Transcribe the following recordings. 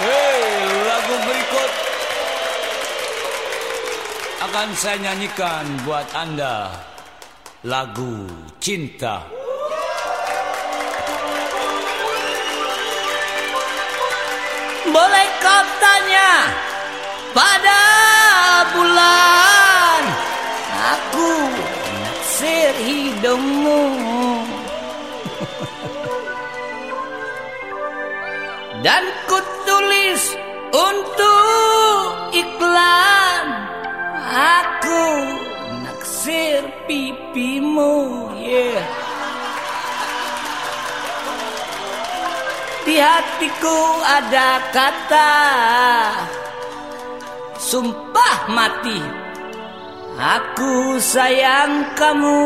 Hei, lagu berikut akan saya nyanyikan buat Anda. Lagu Cinta. Boleh kau tanya pada bulan Aku naksir hidungmu Dan ku tulis untuk iklan Aku naksir pipimu yeah. Di hatiku ada kata Sumpah mati Aku sayang kamu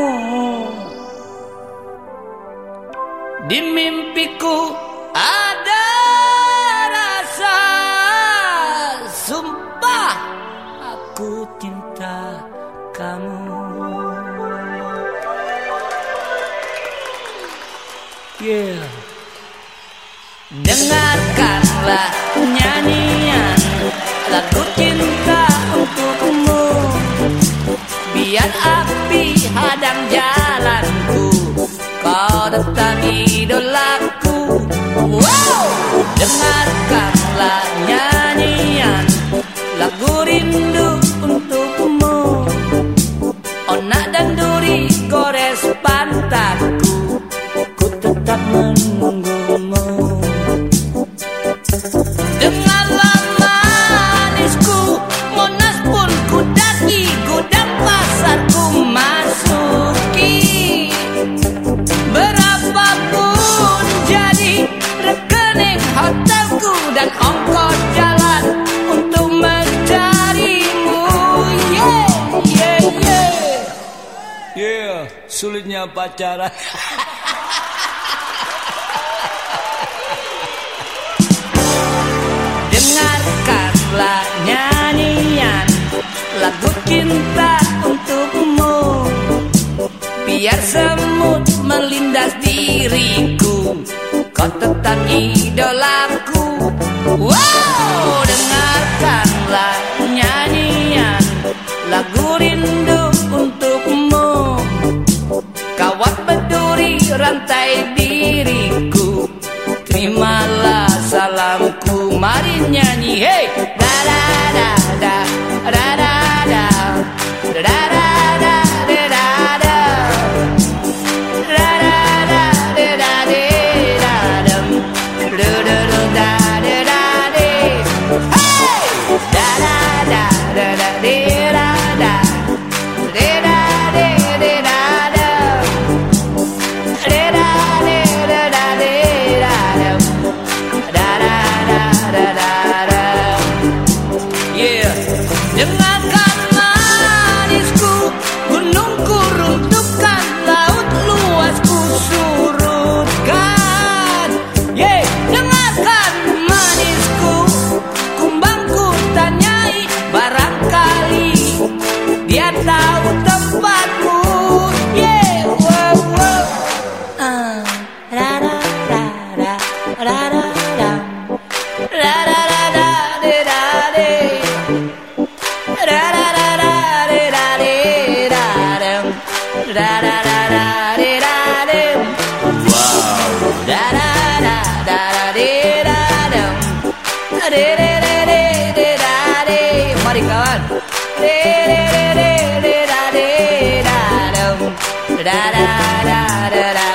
Di mimpiku ada cinta kamu. Yeah. Dengarkanlah nyanyian lagu cinta untukmu. Biar api hadang jalanku Kau tetap idolaku. Wow! Dengarkanlah nyanyian lagu rindu untukmu sulitnya pacaran. Dengarkanlah nyanyian lagu cinta untukmu. Biar semut melindas diriku Kau tetap idolaku. Wow, terimalah salamku Mari nyanyi hey da, da. da da da da da